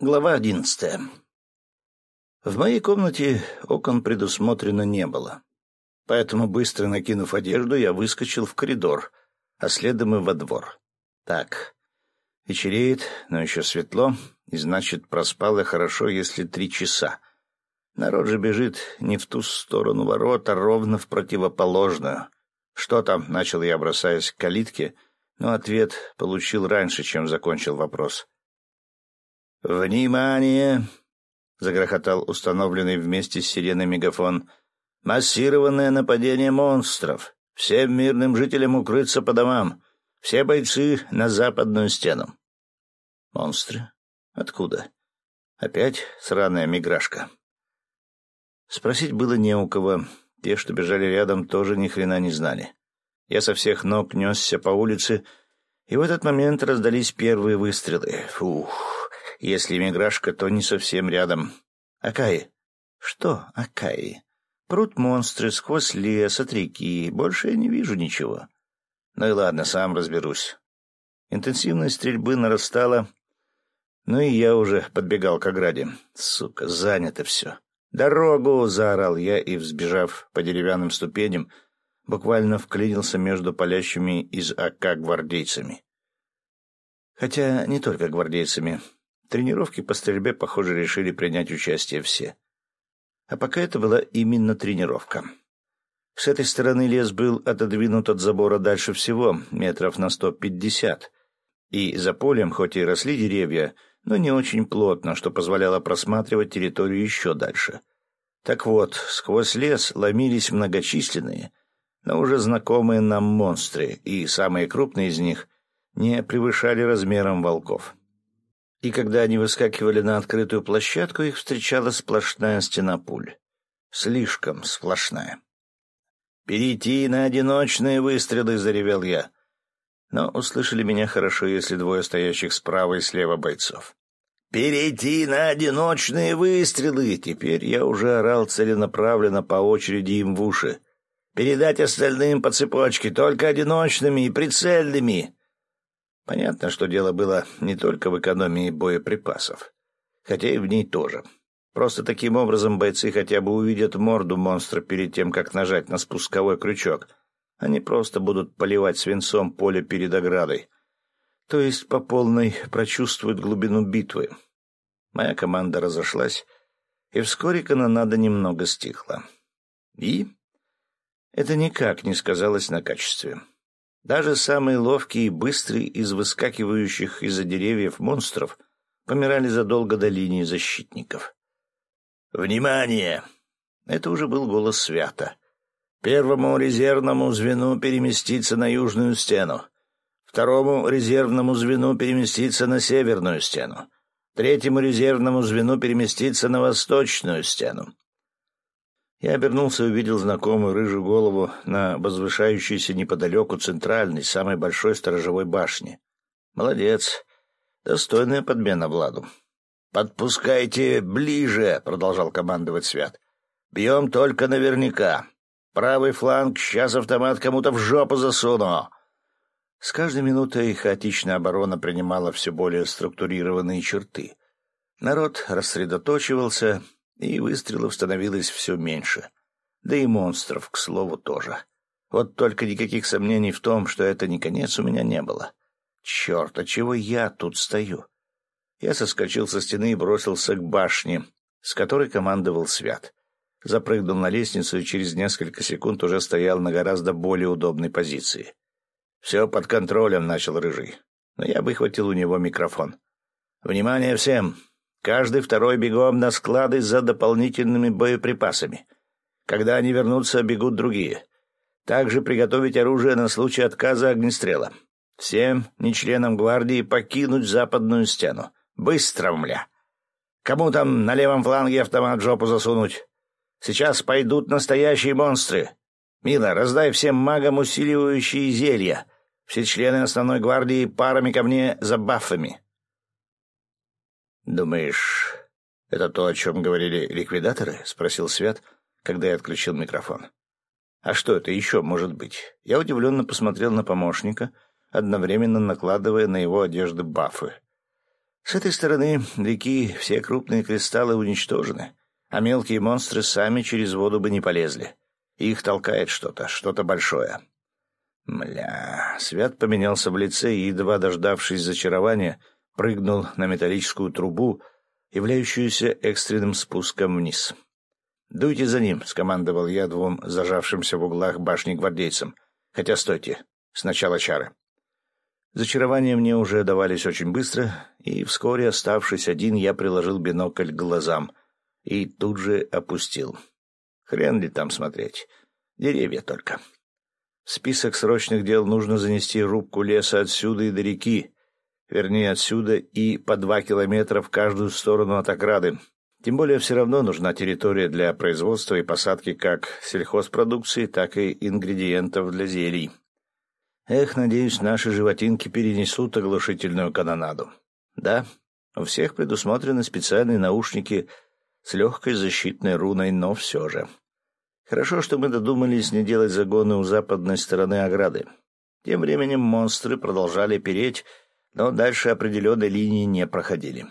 Глава одиннадцатая. В моей комнате окон предусмотрено не было. Поэтому, быстро накинув одежду, я выскочил в коридор, а следом и во двор. Так, вечереет, но еще светло, и значит, проспал я хорошо, если три часа. Народ же бежит не в ту сторону ворот, а ровно в противоположную. Что там, начал я, бросаясь к калитке, но ответ получил раньше, чем закончил вопрос. «Внимание!» — загрохотал установленный вместе с сиреной мегафон. «Массированное нападение монстров! Всем мирным жителям укрыться по домам! Все бойцы на западную стену!» «Монстры? Откуда? Опять сраная миграшка?» Спросить было не у кого. Те, что бежали рядом, тоже ни хрена не знали. Я со всех ног несся по улице, и в этот момент раздались первые выстрелы. Фух! Если миграшка, то не совсем рядом. Акаи. Что Акаи? Прут монстры сквозь лес от реки. Больше я не вижу ничего. Ну и ладно, сам разберусь. Интенсивность стрельбы нарастала, ну и я уже подбегал к ограде. Сука, занято все. «Дорогу!» — заорал я и, взбежав по деревянным ступеням, буквально вклинился между палящими из АК гвардейцами. Хотя не только гвардейцами. Тренировки по стрельбе, похоже, решили принять участие все. А пока это была именно тренировка. С этой стороны лес был отодвинут от забора дальше всего, метров на сто пятьдесят. И за полем, хоть и росли деревья, но не очень плотно, что позволяло просматривать территорию еще дальше. Так вот, сквозь лес ломились многочисленные, но уже знакомые нам монстры, и самые крупные из них не превышали размером волков и когда они выскакивали на открытую площадку, их встречала сплошная стена пуль. Слишком сплошная. «Перейти на одиночные выстрелы!» — заревел я. Но услышали меня хорошо, если двое стоящих справа и слева бойцов. «Перейти на одиночные выстрелы!» Теперь я уже орал целенаправленно по очереди им в уши. «Передать остальным по цепочке, только одиночными и прицельными!» Понятно, что дело было не только в экономии боеприпасов, хотя и в ней тоже. Просто таким образом бойцы хотя бы увидят морду монстра перед тем, как нажать на спусковой крючок. Они просто будут поливать свинцом поле перед оградой. То есть по полной прочувствуют глубину битвы. Моя команда разошлась, и вскоре канонада немного стихла. И это никак не сказалось на качестве. Даже самые ловкие и быстрые из выскакивающих из-за деревьев монстров помирали задолго до линии защитников. «Внимание!» Это уже был голос Свята. «Первому резервному звену переместиться на южную стену. Второму резервному звену переместиться на северную стену. Третьему резервному звену переместиться на восточную стену. Я обернулся и увидел знакомую рыжую голову на возвышающейся неподалеку центральной, самой большой сторожевой башне. Молодец. Достойная подмена Владу. «Подпускайте ближе», — продолжал командовать Свят. «Бьем только наверняка. Правый фланг, сейчас автомат кому-то в жопу засуну». С каждой минутой хаотичная оборона принимала все более структурированные черты. Народ рассредоточивался, и выстрелов становилось все меньше. Да и монстров, к слову, тоже. Вот только никаких сомнений в том, что это не конец, у меня не было. Черт, а чего я тут стою? Я соскочил со стены и бросился к башне, с которой командовал Свят. Запрыгнул на лестницу и через несколько секунд уже стоял на гораздо более удобной позиции. «Все под контролем», — начал Рыжий. Но я выхватил у него микрофон. «Внимание всем! Каждый второй бегом на склады за дополнительными боеприпасами. Когда они вернутся, бегут другие. Также приготовить оружие на случай отказа огнестрела. Всем нечленам гвардии покинуть западную стену. Быстро, мля. Кому там на левом фланге автомат в жопу засунуть? Сейчас пойдут настоящие монстры. Мила, раздай всем магам усиливающие зелья. Все члены основной гвардии парами ко мне за бафами. «Думаешь, это то, о чем говорили ликвидаторы?» — спросил Свят, когда я отключил микрофон. «А что это еще может быть?» Я удивленно посмотрел на помощника, одновременно накладывая на его одежды бафы. С этой стороны реки все крупные кристаллы уничтожены, а мелкие монстры сами через воду бы не полезли. Их толкает что-то, что-то большое. Мля, Свят поменялся в лице и, едва дождавшись зачарования, прыгнул на металлическую трубу, являющуюся экстренным спуском вниз. «Дуйте за ним», — скомандовал я двум зажавшимся в углах башни гвардейцам. «Хотя стойте. Сначала чары». Зачарования мне уже давались очень быстро, и вскоре, оставшись один, я приложил бинокль к глазам и тут же опустил. Хрен ли там смотреть. Деревья только. В список срочных дел нужно занести рубку леса отсюда и до реки, вернее, отсюда и по два километра в каждую сторону от ограды, тем более все равно нужна территория для производства и посадки как сельхозпродукции, так и ингредиентов для зелий. Эх, надеюсь, наши животинки перенесут оглушительную канонаду. Да, у всех предусмотрены специальные наушники с легкой защитной руной, но все же. Хорошо, что мы додумались не делать загоны у западной стороны ограды. Тем временем монстры продолжали переть, но дальше определенной линии не проходили.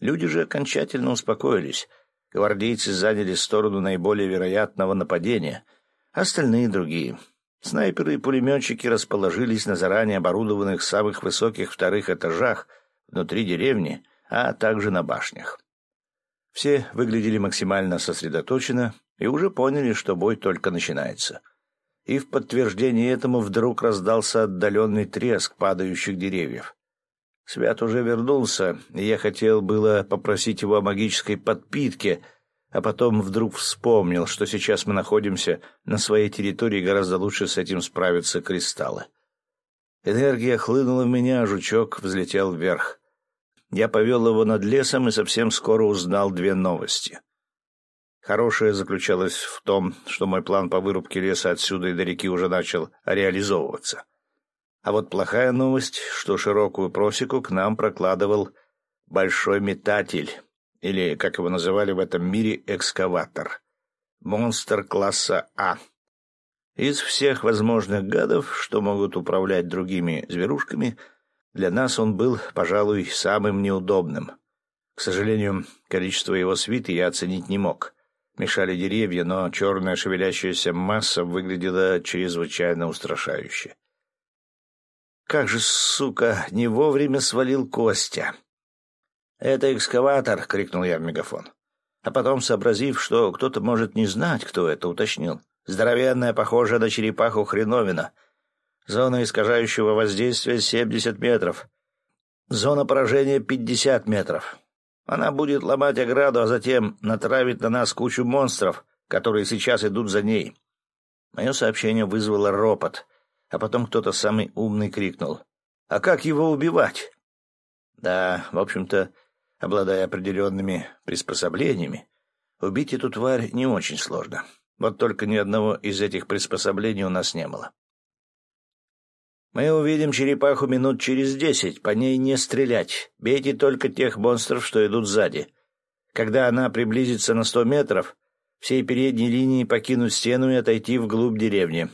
Люди же окончательно успокоились. Гвардейцы заняли сторону наиболее вероятного нападения, остальные — другие. Снайперы и пулеметчики расположились на заранее оборудованных самых высоких вторых этажах внутри деревни, а также на башнях. Все выглядели максимально сосредоточенно и уже поняли, что бой только начинается. И в подтверждение этому вдруг раздался отдаленный треск падающих деревьев. Свят уже вернулся, и я хотел было попросить его о магической подпитке, а потом вдруг вспомнил, что сейчас мы находимся на своей территории, гораздо лучше с этим справятся кристаллы. Энергия хлынула в меня, а жучок взлетел вверх. Я повел его над лесом и совсем скоро узнал две новости. Хорошее заключалось в том, что мой план по вырубке леса отсюда и до реки уже начал реализовываться. А вот плохая новость, что широкую просеку к нам прокладывал большой метатель, или, как его называли в этом мире, экскаватор. Монстр класса А. Из всех возможных гадов, что могут управлять другими зверушками, для нас он был, пожалуй, самым неудобным. К сожалению, количество его свиты я оценить не мог. Мешали деревья, но черная шевелящаяся масса выглядела чрезвычайно устрашающе. Как же, сука, не вовремя свалил Костя. «Это экскаватор!» — крикнул я в мегафон. А потом, сообразив, что кто-то может не знать, кто это, уточнил. «Здоровенная, похожая на черепаху хреновина. Зона искажающего воздействия 70 метров. Зона поражения 50 метров. Она будет ломать ограду, а затем натравить на нас кучу монстров, которые сейчас идут за ней». Мое сообщение вызвало ропот — а потом кто-то самый умный крикнул. «А как его убивать?» Да, в общем-то, обладая определенными приспособлениями, убить эту тварь не очень сложно. Вот только ни одного из этих приспособлений у нас не было. «Мы увидим черепаху минут через десять, по ней не стрелять. Бейте только тех монстров, что идут сзади. Когда она приблизится на сто метров, всей передней линии покинуть стену и отойти вглубь деревни.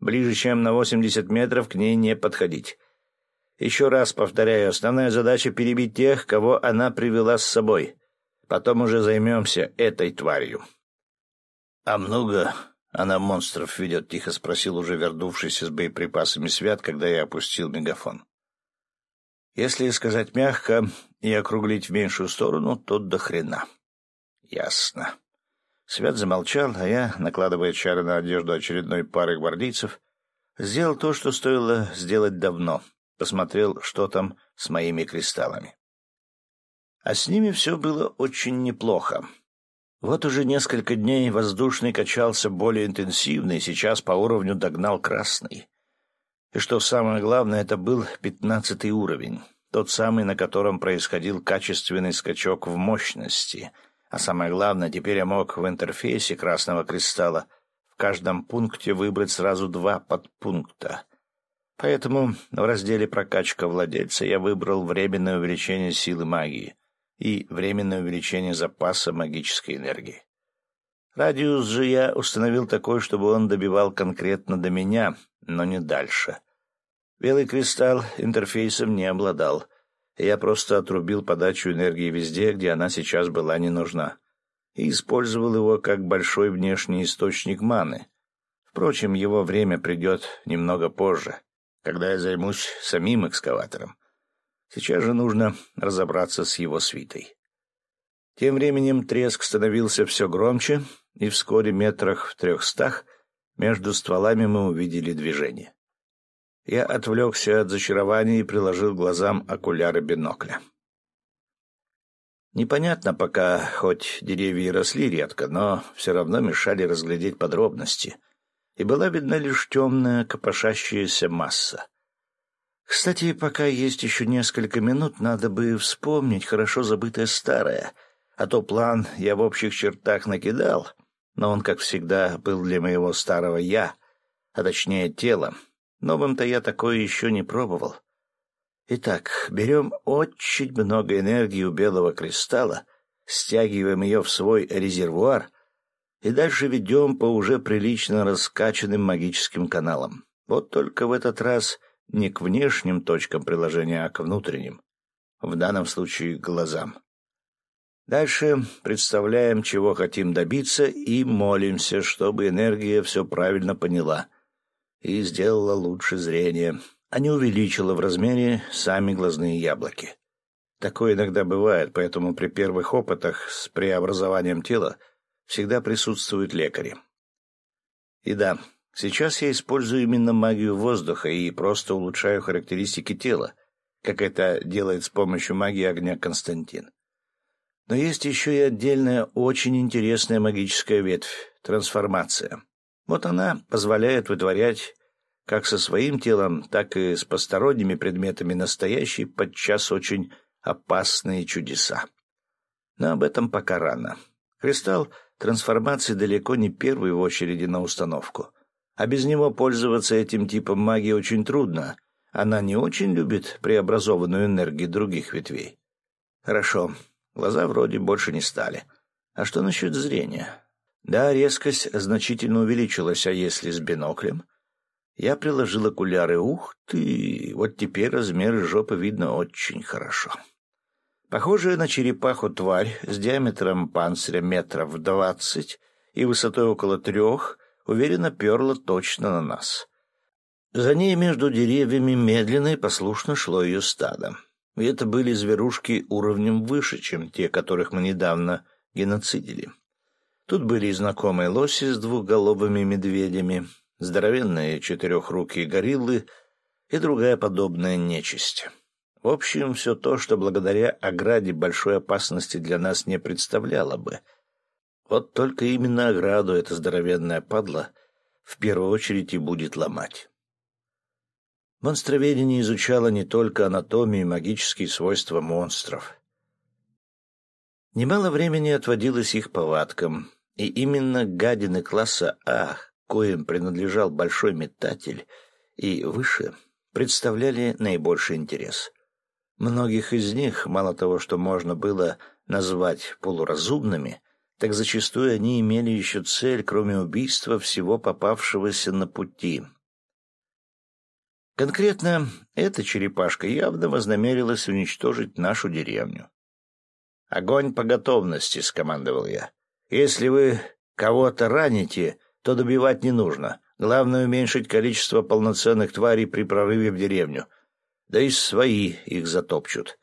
Ближе, чем на 80 метров, к ней не подходить. Еще раз повторяю, основная задача — перебить тех, кого она привела с собой. Потом уже займемся этой тварью. — А много она монстров ведет? — тихо спросил уже вернувшийся с боеприпасами Свят, когда я опустил мегафон. Если сказать мягко и округлить в меньшую сторону, то до хрена. — Ясно. Свят замолчал, а я, накладывая чары на одежду очередной пары гвардейцев, сделал то, что стоило сделать давно. Посмотрел, что там с моими кристаллами. А с ними все было очень неплохо. Вот уже несколько дней воздушный качался более интенсивно, и сейчас по уровню догнал красный. И что самое главное, это был пятнадцатый уровень, тот самый, на котором происходил качественный скачок в мощности — а самое главное, теперь я мог в интерфейсе Красного Кристалла в каждом пункте выбрать сразу два подпункта. Поэтому в разделе «Прокачка владельца» я выбрал временное увеличение силы магии и временное увеличение запаса магической энергии. Радиус же я установил такой, чтобы он добивал конкретно до меня, но не дальше. Белый кристалл интерфейсом не обладал — и я просто отрубил подачу энергии везде, где она сейчас была не нужна, и использовал его как большой внешний источник маны. Впрочем, его время придет немного позже, когда я займусь самим экскаватором. Сейчас же нужно разобраться с его свитой. Тем временем треск становился все громче, и вскоре метрах в трехстах между стволами мы увидели движение. Я отвлекся от зачарования и приложил глазам окуляры бинокля. Непонятно пока, хоть деревья и росли редко, но все равно мешали разглядеть подробности, и была видна лишь темная копошащаяся масса. Кстати, пока есть еще несколько минут, надо бы вспомнить хорошо забытое старое, а то план я в общих чертах накидал, но он, как всегда, был для моего старого «я», а точнее тела. Новым-то я такое еще не пробовал. Итак, берем очень много энергии у белого кристалла, стягиваем ее в свой резервуар и дальше ведем по уже прилично раскачанным магическим каналам. Вот только в этот раз не к внешним точкам приложения, а к внутренним. В данном случае глазам. Дальше представляем, чего хотим добиться, и молимся, чтобы энергия все правильно поняла и сделала лучше зрение, а не увеличила в размере сами глазные яблоки. Такое иногда бывает, поэтому при первых опытах с преобразованием тела всегда присутствуют лекари. И да, сейчас я использую именно магию воздуха и просто улучшаю характеристики тела, как это делает с помощью магии огня Константин. Но есть еще и отдельная очень интересная магическая ветвь — трансформация. Вот она позволяет вытворять как со своим телом, так и с посторонними предметами настоящие, подчас очень опасные чудеса. Но об этом пока рано. Кристалл трансформации далеко не первый в очереди на установку. А без него пользоваться этим типом магии очень трудно. Она не очень любит преобразованную энергию других ветвей. Хорошо, глаза вроде больше не стали. А что насчет зрения? Да, резкость значительно увеличилась, а если с биноклем? Я приложил окуляры. Ух ты! Вот теперь размер жопы видно очень хорошо. Похожая на черепаху тварь с диаметром панциря метров двадцать и высотой около трех уверенно перла точно на нас. За ней между деревьями медленно и послушно шло ее стадо. И это были зверушки уровнем выше, чем те, которых мы недавно геноцидили. Тут были и знакомые лоси с двухголовыми медведями, здоровенные четырехрукие гориллы и другая подобная нечисть. В общем, все то, что благодаря ограде большой опасности для нас не представляло бы. Вот только именно ограду эта здоровенная падла в первую очередь и будет ломать. Монстроведение изучало не только анатомию и магические свойства монстров. Немало времени отводилось их повадкам, и именно гадины класса А коим принадлежал большой метатель, и выше, представляли наибольший интерес. Многих из них, мало того, что можно было назвать полуразумными, так зачастую они имели еще цель, кроме убийства всего попавшегося на пути. Конкретно эта черепашка явно вознамерилась уничтожить нашу деревню. «Огонь по готовности», — скомандовал я. «Если вы кого-то раните, то добивать не нужно. Главное — уменьшить количество полноценных тварей при прорыве в деревню. Да и свои их затопчут.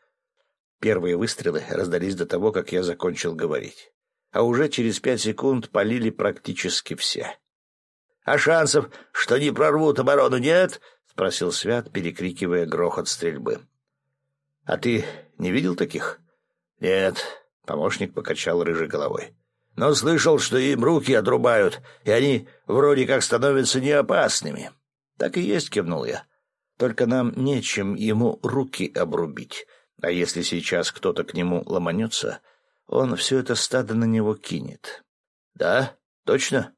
Первые выстрелы раздались до того, как я закончил говорить. А уже через пять секунд полили практически все. — А шансов, что не прорвут оборону, нет? — спросил Свят, перекрикивая грохот стрельбы. — А ты не видел таких? — Нет, — помощник покачал рыжей головой но слышал, что им руки отрубают, и они вроде как становятся неопасными. — Так и есть, — кивнул я. — Только нам нечем ему руки обрубить, а если сейчас кто-то к нему ломанется, он все это стадо на него кинет. — Да, точно?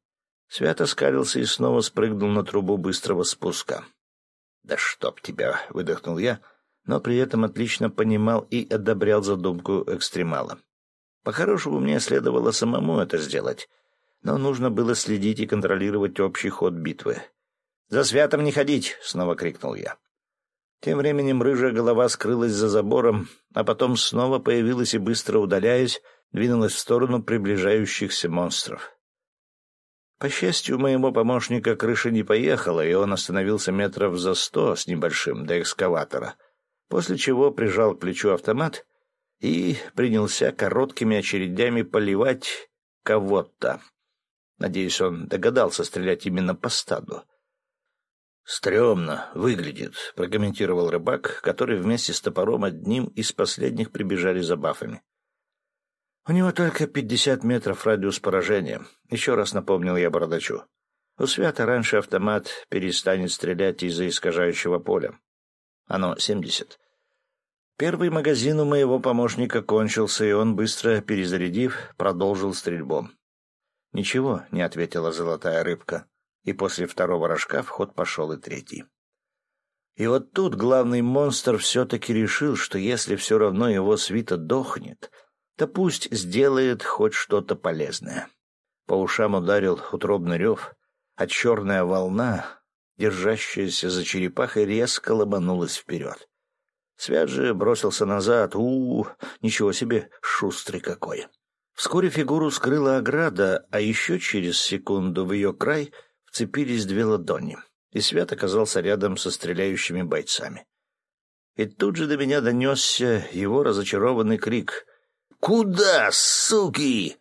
Свято скалился и снова спрыгнул на трубу быстрого спуска. — Да чтоб тебя! — выдохнул я, но при этом отлично понимал и одобрял задумку экстремала. По-хорошему, мне следовало самому это сделать, но нужно было следить и контролировать общий ход битвы. «За святом не ходить!» — снова крикнул я. Тем временем рыжая голова скрылась за забором, а потом снова появилась и, быстро удаляясь, двинулась в сторону приближающихся монстров. По счастью, моего помощника крыша не поехала, и он остановился метров за сто с небольшим до экскаватора, после чего прижал к плечу автомат и принялся короткими очередями поливать кого-то. Надеюсь, он догадался стрелять именно по стаду. «Стремно выглядит», — прокомментировал рыбак, который вместе с топором одним из последних прибежали за бафами. «У него только пятьдесят метров радиус поражения», — еще раз напомнил я бородачу. «У Свята раньше автомат перестанет стрелять из-за искажающего поля. Оно семьдесят. Первый магазин у моего помощника кончился, и он, быстро перезарядив, продолжил стрельбу. «Ничего», — не ответила золотая рыбка, и после второго рожка в ход пошел и третий. И вот тут главный монстр все-таки решил, что если все равно его свита дохнет, то пусть сделает хоть что-то полезное. По ушам ударил утробный рев, а черная волна, держащаяся за черепахой, резко ломанулась вперед. Свят же бросился назад. у, -у, ничего себе, шустрый какой. Вскоре фигуру скрыла ограда, а еще через секунду в ее край вцепились две ладони, и Свят оказался рядом со стреляющими бойцами. И тут же до меня донесся его разочарованный крик. «Куда, суки?»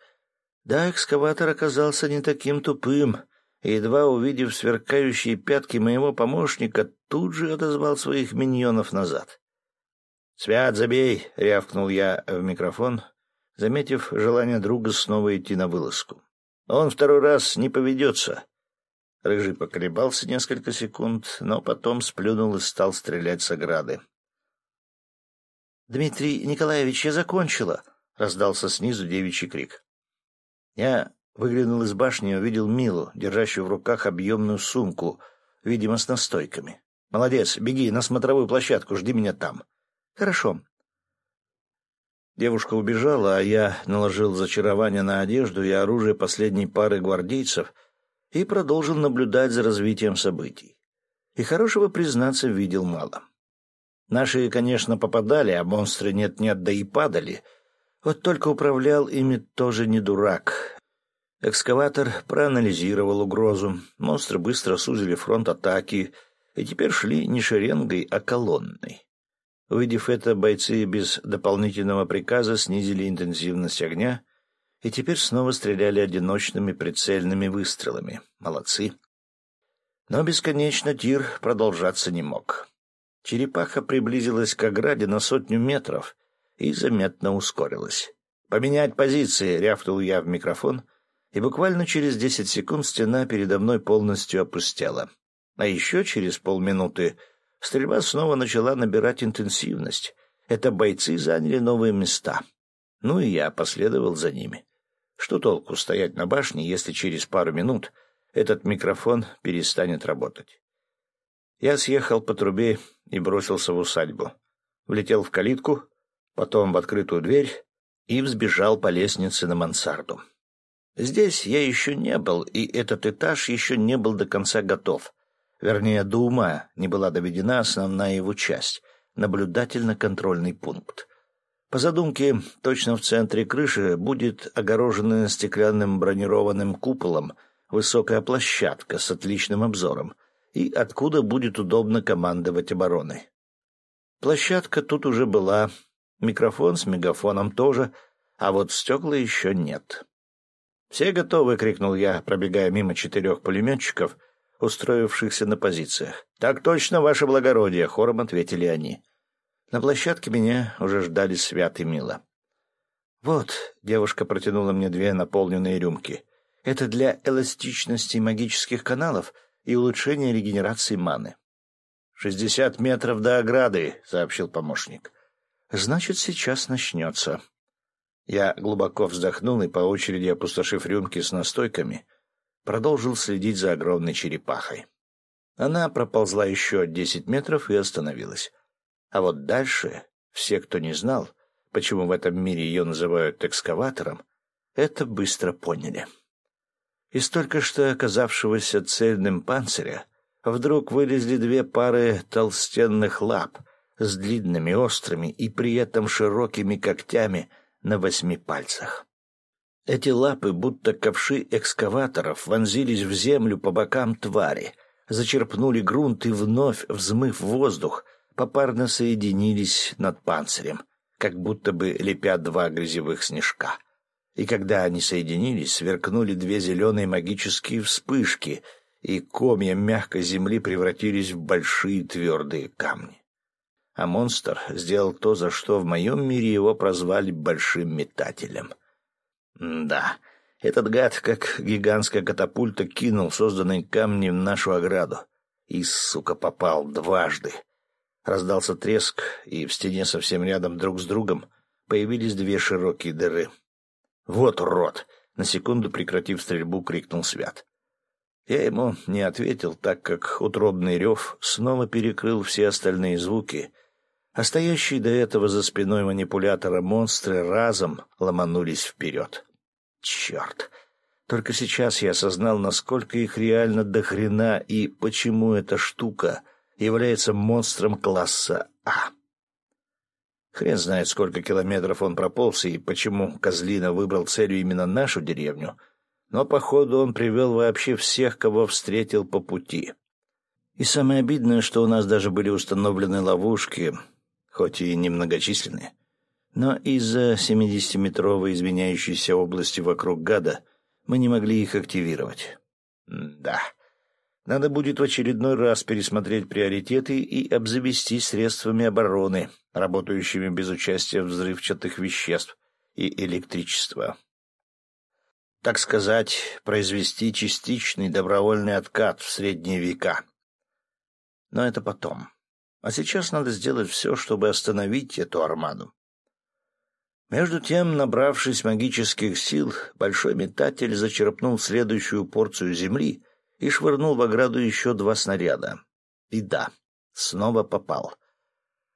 Да, экскаватор оказался не таким тупым, и, едва увидев сверкающие пятки моего помощника, тут же отозвал своих миньонов назад. «Свят, забей!» — рявкнул я в микрофон, заметив желание друга снова идти на вылазку. «Он второй раз не поведется». Рыжий поколебался несколько секунд, но потом сплюнул и стал стрелять с ограды. «Дмитрий Николаевич, я закончила!» — раздался снизу девичий крик. Я выглянул из башни и увидел Милу, держащую в руках объемную сумку, видимо, с настойками. «Молодец, беги на смотровую площадку, жди меня там». «Хорошо». Девушка убежала, а я наложил зачарование на одежду и оружие последней пары гвардейцев и продолжил наблюдать за развитием событий. И хорошего, признаться, видел мало. Наши, конечно, попадали, а монстры нет-нет, да и падали. Вот только управлял ими тоже не дурак. Экскаватор проанализировал угрозу, монстры быстро сузили фронт атаки и теперь шли не шеренгой, а колонной. Увидев это, бойцы без дополнительного приказа снизили интенсивность огня и теперь снова стреляли одиночными прицельными выстрелами. Молодцы. Но бесконечно тир продолжаться не мог. Черепаха приблизилась к ограде на сотню метров и заметно ускорилась. «Поменять позиции!» — рявкнул я в микрофон, и буквально через десять секунд стена передо мной полностью опустела. А еще через полминуты Стрельба снова начала набирать интенсивность. Это бойцы заняли новые места. Ну и я последовал за ними. Что толку стоять на башне, если через пару минут этот микрофон перестанет работать? Я съехал по трубе и бросился в усадьбу. Влетел в калитку, потом в открытую дверь и взбежал по лестнице на мансарду. Здесь я еще не был, и этот этаж еще не был до конца готов. Вернее, до ума не была доведена основная его часть — наблюдательно-контрольный пункт. По задумке, точно в центре крыши будет огороженная стеклянным бронированным куполом высокая площадка с отличным обзором, и откуда будет удобно командовать обороной. Площадка тут уже была, микрофон с мегафоном тоже, а вот стекла еще нет. «Все готовы!» — крикнул я, пробегая мимо четырех пулеметчиков — устроившихся на позициях. «Так точно, ваше благородие!» — хором ответили они. На площадке меня уже ждали Свят и Мила. «Вот», — девушка протянула мне две наполненные рюмки, — «это для эластичности магических каналов и улучшения регенерации маны». «Шестьдесят метров до ограды», — сообщил помощник. «Значит, сейчас начнется». Я глубоко вздохнул и, по очереди опустошив рюмки с настойками, — продолжил следить за огромной черепахой. Она проползла еще десять метров и остановилась. А вот дальше все, кто не знал, почему в этом мире ее называют экскаватором, это быстро поняли. Из только что оказавшегося цельным панциря вдруг вылезли две пары толстенных лап с длинными острыми и при этом широкими когтями на восьми пальцах. Эти лапы, будто ковши экскаваторов, вонзились в землю по бокам твари, зачерпнули грунт и вновь, взмыв воздух, попарно соединились над панцирем, как будто бы лепя два грязевых снежка. И когда они соединились, сверкнули две зеленые магические вспышки, и комья мягкой земли превратились в большие твердые камни. А монстр сделал то, за что в моем мире его прозвали «большим метателем». Да, этот гад, как гигантская катапульта, кинул созданные камни в нашу ограду. И, сука, попал дважды. Раздался треск, и в стене совсем рядом друг с другом появились две широкие дыры. «Вот урод!» — на секунду прекратив стрельбу, крикнул Свят. Я ему не ответил, так как утробный рев снова перекрыл все остальные звуки, а стоящие до этого за спиной манипулятора монстры разом ломанулись вперед. Черт! Только сейчас я осознал, насколько их реально до хрена и почему эта штука является монстром класса А. Хрен знает, сколько километров он прополз и почему Козлина выбрал целью именно нашу деревню, но, походу, он привел вообще всех, кого встретил по пути. И самое обидное, что у нас даже были установлены ловушки, хоть и немногочисленные. Но из-за 70-метровой изменяющейся области вокруг гада мы не могли их активировать. да. Надо будет в очередной раз пересмотреть приоритеты и обзавестись средствами обороны, работающими без участия взрывчатых веществ и электричества. Так сказать, произвести частичный добровольный откат в средние века. Но это потом. А сейчас надо сделать все, чтобы остановить эту армаду. Между тем, набравшись магических сил, большой метатель зачерпнул следующую порцию земли и швырнул в ограду еще два снаряда. И да, снова попал.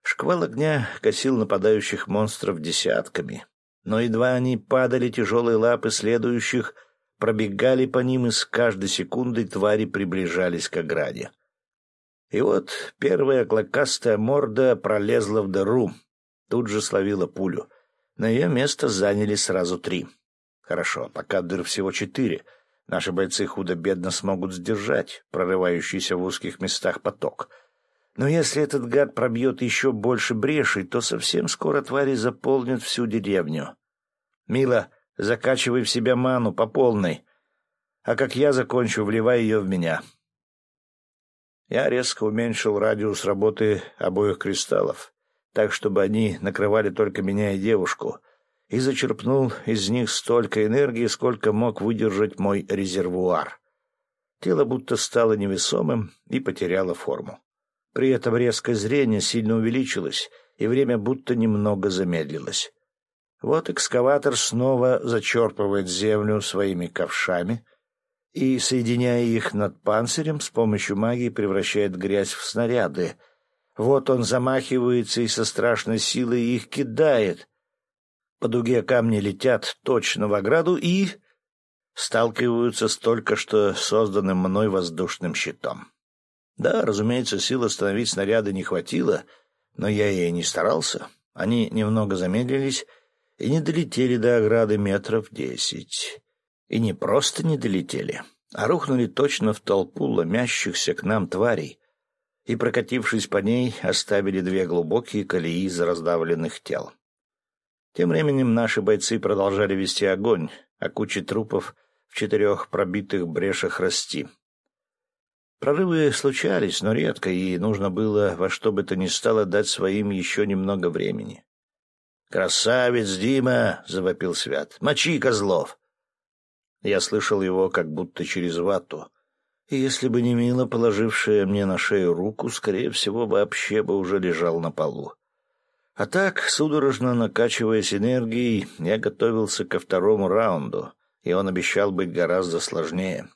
Шквал огня косил нападающих монстров десятками, но едва они падали, тяжелые лапы следующих пробегали по ним, и с каждой секундой твари приближались к ограде. И вот первая клокастая морда пролезла в дыру, тут же словила пулю — на ее место заняли сразу три. Хорошо, пока дыр всего четыре. Наши бойцы худо-бедно смогут сдержать прорывающийся в узких местах поток. Но если этот гад пробьет еще больше брешей, то совсем скоро твари заполнят всю деревню. Мила, закачивай в себя ману по полной. А как я закончу, вливай ее в меня. Я резко уменьшил радиус работы обоих кристаллов так, чтобы они накрывали только меня и девушку, и зачерпнул из них столько энергии, сколько мог выдержать мой резервуар. Тело будто стало невесомым и потеряло форму. При этом резкое зрение сильно увеличилось, и время будто немного замедлилось. Вот экскаватор снова зачерпывает землю своими ковшами и, соединяя их над панцирем, с помощью магии превращает грязь в снаряды — вот он замахивается и со страшной силой их кидает. По дуге камни летят точно в ограду и... сталкиваются с только что созданным мной воздушным щитом. Да, разумеется, сил остановить снаряды не хватило, но я и не старался. Они немного замедлились и не долетели до ограды метров десять. И не просто не долетели, а рухнули точно в толпу ломящихся к нам тварей, и, прокатившись по ней, оставили две глубокие колеи из раздавленных тел. Тем временем наши бойцы продолжали вести огонь, а кучи трупов в четырех пробитых брешах расти. Прорывы случались, но редко, и нужно было во что бы то ни стало дать своим еще немного времени. «Красавец, Дима!» — завопил Свят. «Мочи, козлов!» Я слышал его как будто через вату, и если бы не Мила, положившая мне на шею руку, скорее всего, вообще бы уже лежал на полу. А так, судорожно накачиваясь энергией, я готовился ко второму раунду, и он обещал быть гораздо сложнее.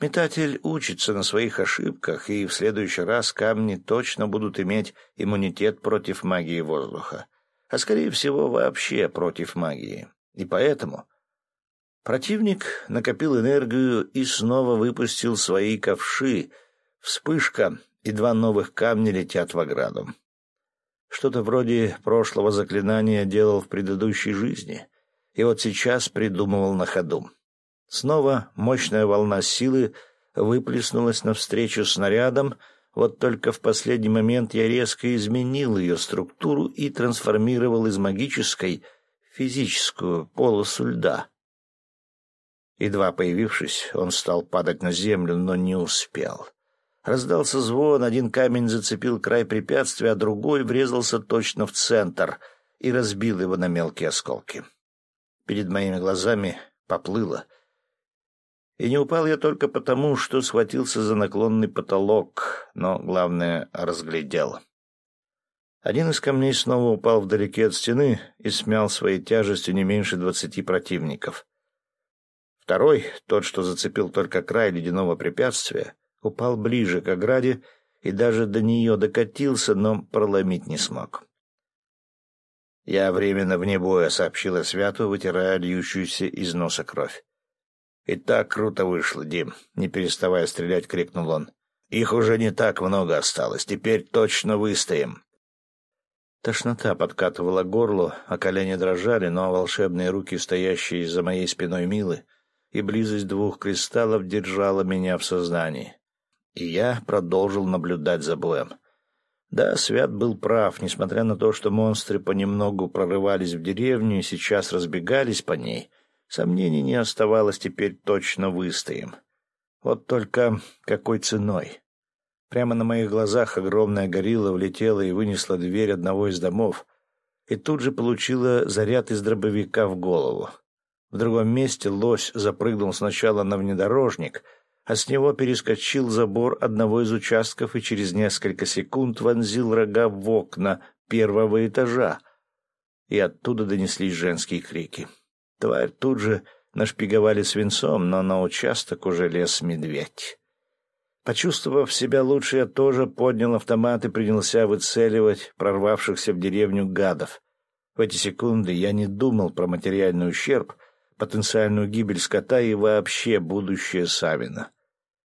Метатель учится на своих ошибках, и в следующий раз камни точно будут иметь иммунитет против магии воздуха, а скорее всего вообще против магии. И поэтому Противник накопил энергию и снова выпустил свои ковши, Вспышка, и два новых камня летят в ограду. Что-то вроде прошлого заклинания делал в предыдущей жизни, и вот сейчас придумывал на ходу. Снова мощная волна силы выплеснулась навстречу снарядом, вот только в последний момент я резко изменил ее структуру и трансформировал из магической в физическую полосу льда. Едва появившись, он стал падать на землю, но не успел. Раздался звон, один камень зацепил край препятствия, а другой врезался точно в центр и разбил его на мелкие осколки. Перед моими глазами поплыло. И не упал я только потому, что схватился за наклонный потолок, но, главное, разглядел. Один из камней снова упал вдалеке от стены и смял своей тяжестью не меньше двадцати противников. Второй, тот, что зацепил только край ледяного препятствия, упал ближе к ограде и даже до нее докатился, но проломить не смог. «Я временно вне боя», — сообщила Святу, вытирая льющуюся из носа кровь. «И так круто вышло, Дим», — не переставая стрелять, крикнул он. «Их уже не так много осталось, теперь точно выстоим». Тошнота подкатывала горло, а колени дрожали, но волшебные руки, стоящие за моей спиной Милы, и близость двух кристаллов держала меня в сознании и я продолжил наблюдать за боем. Да, Свят был прав, несмотря на то, что монстры понемногу прорывались в деревню и сейчас разбегались по ней, сомнений не оставалось, теперь точно выстоим. Вот только какой ценой? Прямо на моих глазах огромная горилла влетела и вынесла дверь одного из домов, и тут же получила заряд из дробовика в голову. В другом месте лось запрыгнул сначала на внедорожник — а с него перескочил забор одного из участков и через несколько секунд вонзил рога в окна первого этажа. И оттуда донеслись женские крики. Тварь тут же нашпиговали свинцом, но на участок уже лез медведь. Почувствовав себя лучше, я тоже поднял автомат и принялся выцеливать прорвавшихся в деревню гадов. В эти секунды я не думал про материальный ущерб, потенциальную гибель скота и вообще будущее Савина.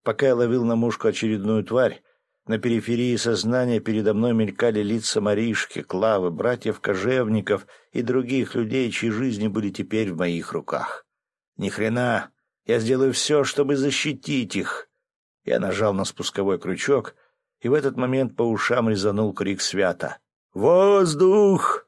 Пока я ловил на мушку очередную тварь, на периферии сознания передо мной мелькали лица Маришки, Клавы, братьев Кожевников и других людей, чьи жизни были теперь в моих руках. Ни хрена! Я сделаю все, чтобы защитить их. Я нажал на спусковой крючок, и в этот момент по ушам резанул крик свята. «Воздух!»